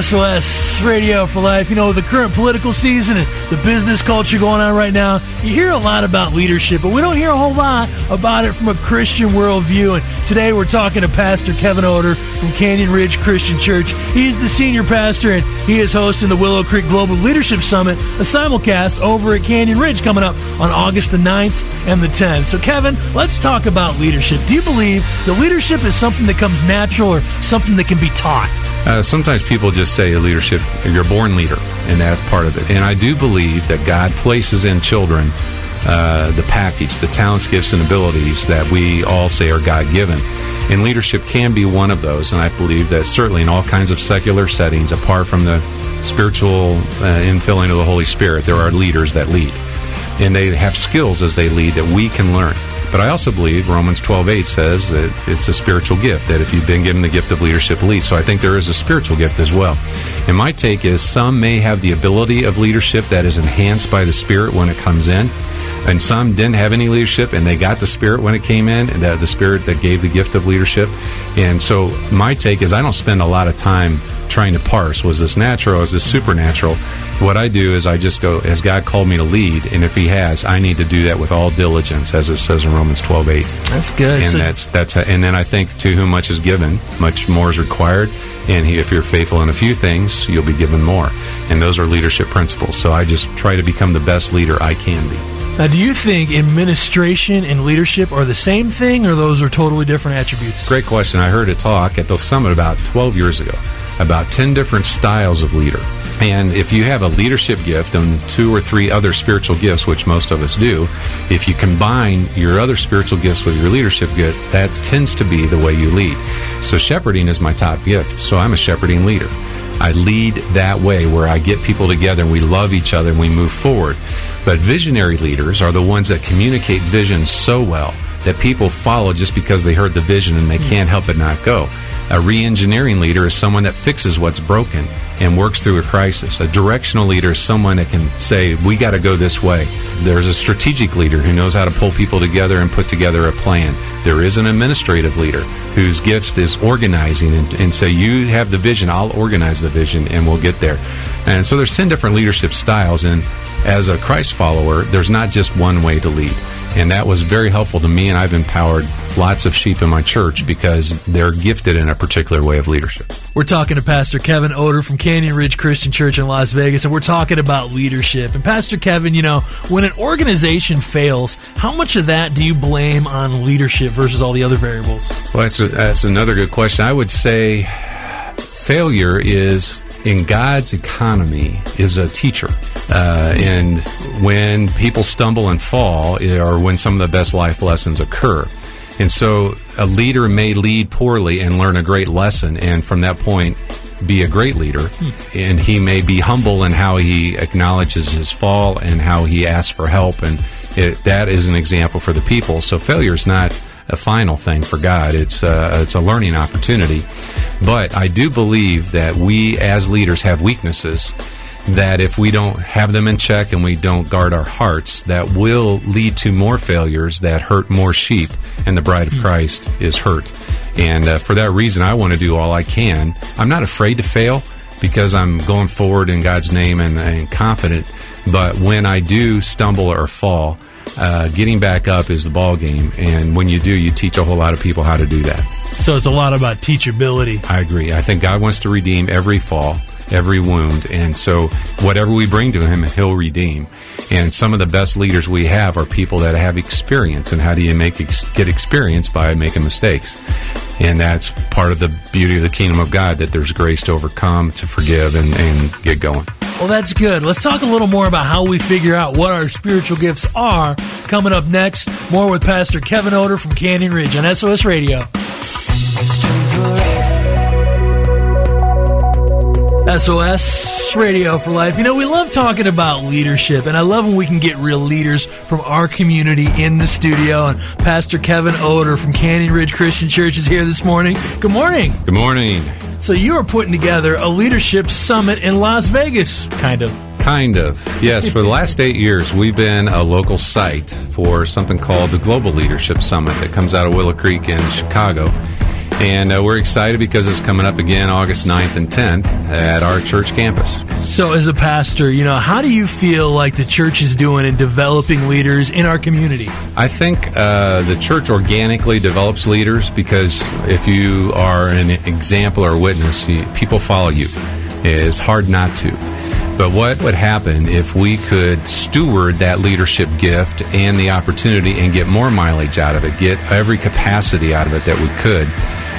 SOS Radio for Life. You know, the current political season and the business culture going on right now, you hear a lot about leadership, but we don't hear a whole lot about it from a Christian worldview. And today we're talking to Pastor Kevin Odor from Canyon Ridge Christian Church. He's the senior pastor and he is hosting the Willow Creek Global Leadership Summit, a simulcast over at Canyon Ridge coming up on August the 9th and the 10th. So, Kevin, let's talk about leadership. Do you believe that leadership is something that comes natural or something that can be taught? Uh, sometimes people just say leadership, you're born leader, and that's part of it. And I do believe that God places in children uh, the package, the talents, gifts, and abilities that we all say are God given. And leadership can be one of those. And I believe that certainly in all kinds of secular settings, apart from the spiritual uh, infilling of the Holy Spirit, there are leaders that lead. And they have skills as they lead that we can learn. But I also believe Romans 12:8 says that it's a spiritual gift that if you've been given the gift of leadership, lead. So I think there is a spiritual gift as well. And my take is some may have the ability of leadership that is enhanced by the Spirit when it comes in, and some didn't have any leadership and they got the Spirit when it came in, and the, the Spirit that gave the gift of leadership. And so my take is I don't spend a lot of time trying to parse was this natural, is this supernatural. What I do is I just go, has God called me to lead? And if He has, I need to do that with all diligence, as it says in Romans twelve eight. That's good. And So- that's that's and then I think to whom much is given, much more is required. And he, if you're faithful in a few things, you'll be given more. And those are leadership principles. So I just try to become the best leader I can be. Now, do you think administration and leadership are the same thing, or those are totally different attributes? Great question. I heard a talk at the summit about 12 years ago about 10 different styles of leader. And if you have a leadership gift and two or three other spiritual gifts, which most of us do, if you combine your other spiritual gifts with your leadership gift, that tends to be the way you lead. So shepherding is my top gift. So I'm a shepherding leader. I lead that way where I get people together and we love each other and we move forward. But visionary leaders are the ones that communicate vision so well that people follow just because they heard the vision and they hmm. can't help but not go. A re-engineering leader is someone that fixes what's broken and works through a crisis. A directional leader is someone that can say, we got to go this way. There's a strategic leader who knows how to pull people together and put together a plan. There is an administrative leader whose gift is organizing and, and say, you have the vision, I'll organize the vision and we'll get there. And so there's 10 different leadership styles and as a Christ follower, there's not just one way to lead. And that was very helpful to me, and I've empowered lots of sheep in my church because they're gifted in a particular way of leadership. We're talking to Pastor Kevin Odor from Canyon Ridge Christian Church in Las Vegas, and we're talking about leadership. And Pastor Kevin, you know, when an organization fails, how much of that do you blame on leadership versus all the other variables? Well, that's, a, that's another good question. I would say failure is in God's economy is a teacher. Uh, and when people stumble and fall or when some of the best life lessons occur. And so a leader may lead poorly and learn a great lesson, and from that point, be a great leader. And he may be humble in how he acknowledges his fall and how he asks for help. And it, that is an example for the people. So failure is not a final thing for God. It's uh, it's a learning opportunity. But I do believe that we as leaders have weaknesses that if we don't have them in check and we don't guard our hearts, that will lead to more failures that hurt more sheep, and the bride of Christ is hurt. And uh, for that reason, I want to do all I can. I'm not afraid to fail because I'm going forward in God's name and, and confident. But when I do stumble or fall, uh, getting back up is the ball game. And when you do, you teach a whole lot of people how to do that. So it's a lot about teachability. I agree. I think God wants to redeem every fall, every wound. And so whatever we bring to Him, He'll redeem. And some of the best leaders we have are people that have experience. And how do you make ex- get experience by making mistakes? And that's part of the beauty of the kingdom of God that there's grace to overcome, to forgive, and, and get going. Well, that's good. Let's talk a little more about how we figure out what our spiritual gifts are. Coming up next, more with Pastor Kevin Odor from Canyon Ridge on SOS Radio. SOS Radio for Life. You know, we love talking about leadership, and I love when we can get real leaders from our community in the studio. And Pastor Kevin Odor from Canyon Ridge Christian Church is here this morning. Good morning. Good morning. So, you are putting together a leadership summit in Las Vegas, kind of. Kind of. Yes, for the last eight years, we've been a local site for something called the Global Leadership Summit that comes out of Willow Creek in Chicago. And uh, we're excited because it's coming up again August 9th and 10th at our church campus. So, as a pastor, you know, how do you feel like the church is doing in developing leaders in our community? I think uh, the church organically develops leaders because if you are an example or witness, you, people follow you. It's hard not to. But what would happen if we could steward that leadership gift and the opportunity and get more mileage out of it, get every capacity out of it that we could,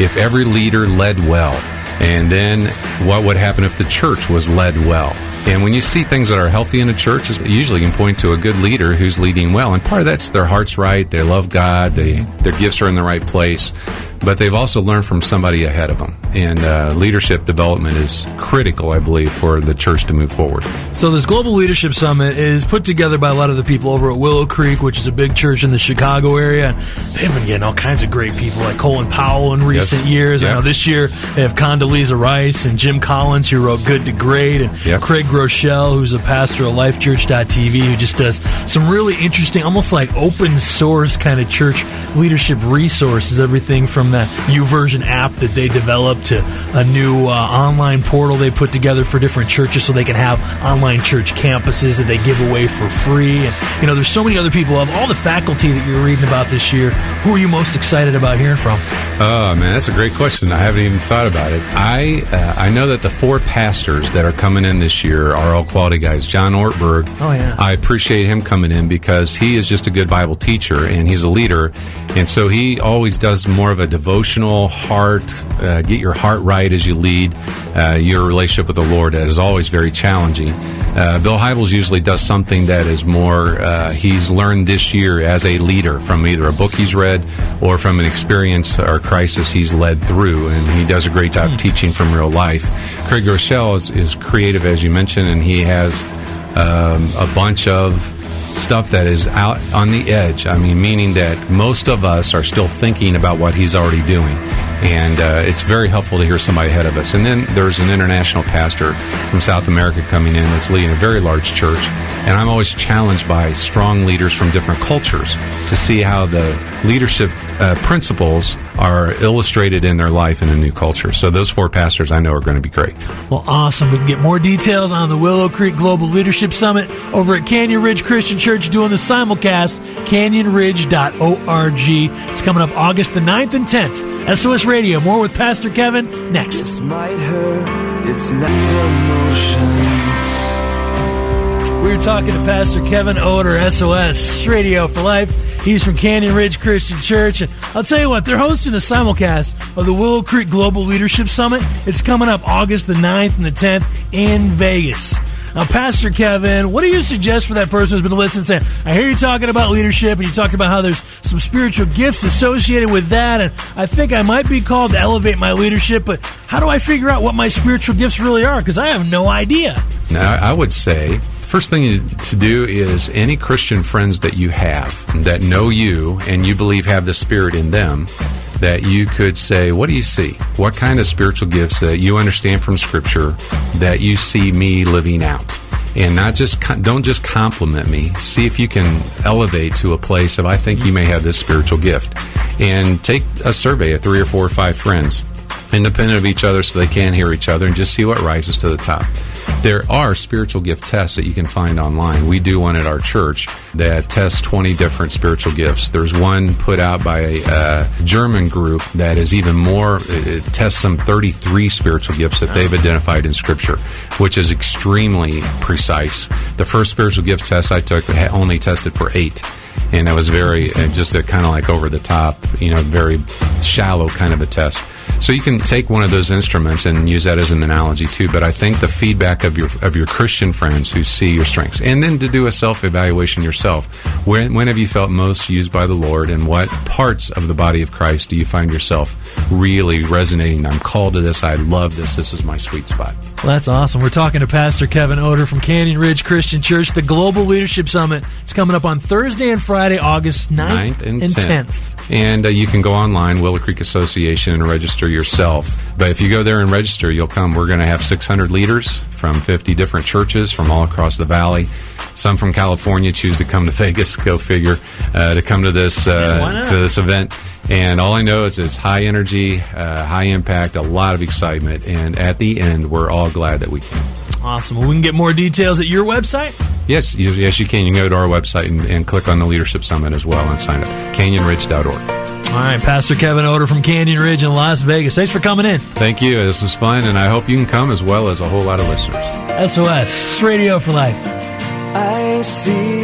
if every leader led well? And then what would happen if the church was led well? And when you see things that are healthy in a church, it usually can point to a good leader who's leading well. And part of that's their heart's right, they love God, they, their gifts are in the right place but they've also learned from somebody ahead of them. And uh, leadership development is critical, I believe, for the church to move forward. So, this Global Leadership Summit is put together by a lot of the people over at Willow Creek, which is a big church in the Chicago area. They've been getting all kinds of great people like Colin Powell in recent yes. years. Yep. I know this year they have Condoleezza Rice and Jim Collins, who wrote Good to Great, and yep. Craig Groeschel, who's a pastor at LifeChurch.tv, who just does some really interesting, almost like open source kind of church leadership resources, everything from the YouVersion app that they developed to a new uh, online portal they put together for different churches so they can have online church campuses that they give away for free. And, you know, there's so many other people of all the faculty that you're reading about this year. Who are you most excited about hearing from? Oh, man, that's a great question. I haven't even thought about it. I, uh, I know that the four pastors that are coming in this year are all quality guys. John Ortberg. Oh, yeah. I appreciate him coming in because he is just a good Bible teacher and he's a leader. And so he always does more of a devotional heart, uh, get your heart right as you lead uh, your relationship with the Lord. That is always very challenging. Uh, Bill Hybels usually does something that is more, uh, he's learned this year as a leader from either a book he's read or from an experience or crisis he's led through, and he does a great job mm. teaching from real life. Craig Groeschel is, is creative, as you mentioned, and he has um, a bunch of stuff that is out on the edge. I mean, meaning that most of us are still thinking about what he's already doing. And uh, it's very helpful to hear somebody ahead of us. And then there's an international pastor from South America coming in that's leading a very large church. And I'm always challenged by strong leaders from different cultures to see how the leadership uh, principles are illustrated in their life in a new culture. So those four pastors I know are going to be great. Well, awesome. We can get more details on the Willow Creek Global Leadership Summit over at Canyon Ridge Christian Church doing the simulcast, canyonridge.org. It's coming up August the 9th and 10th. SOS Radio. More with Pastor Kevin next. This might hurt. It's not emotions. We are talking to Pastor Kevin Odor, SOS Radio for Life. He's from Canyon Ridge Christian Church. And I'll tell you what, they're hosting a simulcast of the Willow Creek Global Leadership Summit. It's coming up August the 9th and the 10th in Vegas. Now, Pastor Kevin, what do you suggest for that person who's been listening saying, I hear you talking about leadership and you talked about how there's some spiritual gifts associated with that, and I think I might be called to elevate my leadership, but how do I figure out what my spiritual gifts really are? Because I have no idea. Now, I would say first thing to do is any Christian friends that you have that know you and you believe have the Spirit in them, that you could say, What do you see? What kind of spiritual gifts that you understand from Scripture that you see me living out? And not just, don't just compliment me. See if you can elevate to a place of, I think you may have this spiritual gift. And take a survey of three or four or five friends, independent of each other so they can hear each other, and just see what rises to the top. There are spiritual gift tests that you can find online. We do one at our church that tests 20 different spiritual gifts. There's one put out by a uh, German group that is even more, it tests some 33 spiritual gifts that they've identified in Scripture, which is extremely precise. The first spiritual gift test I took only tested for eight and that was very uh, just a kind of like over the top, you know, very shallow kind of a test. So you can take one of those instruments and use that as an analogy too. But I think the feedback of your of your Christian friends who see your strengths, and then to do a self evaluation yourself. When when have you felt most used by the Lord, and what parts of the body of Christ do you find yourself really resonating? I'm called to this. I love this. This is my sweet spot. Well, that's awesome. We're talking to Pastor Kevin Odor from Canyon Ridge Christian Church. The Global Leadership Summit is coming up on Thursday and Friday, August 9th, 9th and, and 10th. 10th. And uh, you can go online, Willow Creek Association, and register yourself. But if you go there and register, you'll come. We're going to have 600 leaders from 50 different churches from all across the valley. Some from California choose to come to Vegas. Go figure uh, to come to this uh, to this event. And all I know is it's high energy, uh, high impact, a lot of excitement, and at the end, we're all glad that we came. Awesome. Well, we can get more details at your website. Yes, you, yes, you can. You can go to our website and, and click on the Leadership Summit as well and sign up. CanyonRidge.org. All right, Pastor Kevin Odor from Canyon Ridge in Las Vegas. Thanks for coming in. Thank you. This was fun, and I hope you can come as well as a whole lot of listeners. SOS Radio for Life. I see